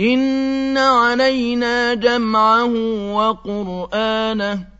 إِنَّ عَلَيْنَا جَمْعَهُ وَقُرْآنَهُ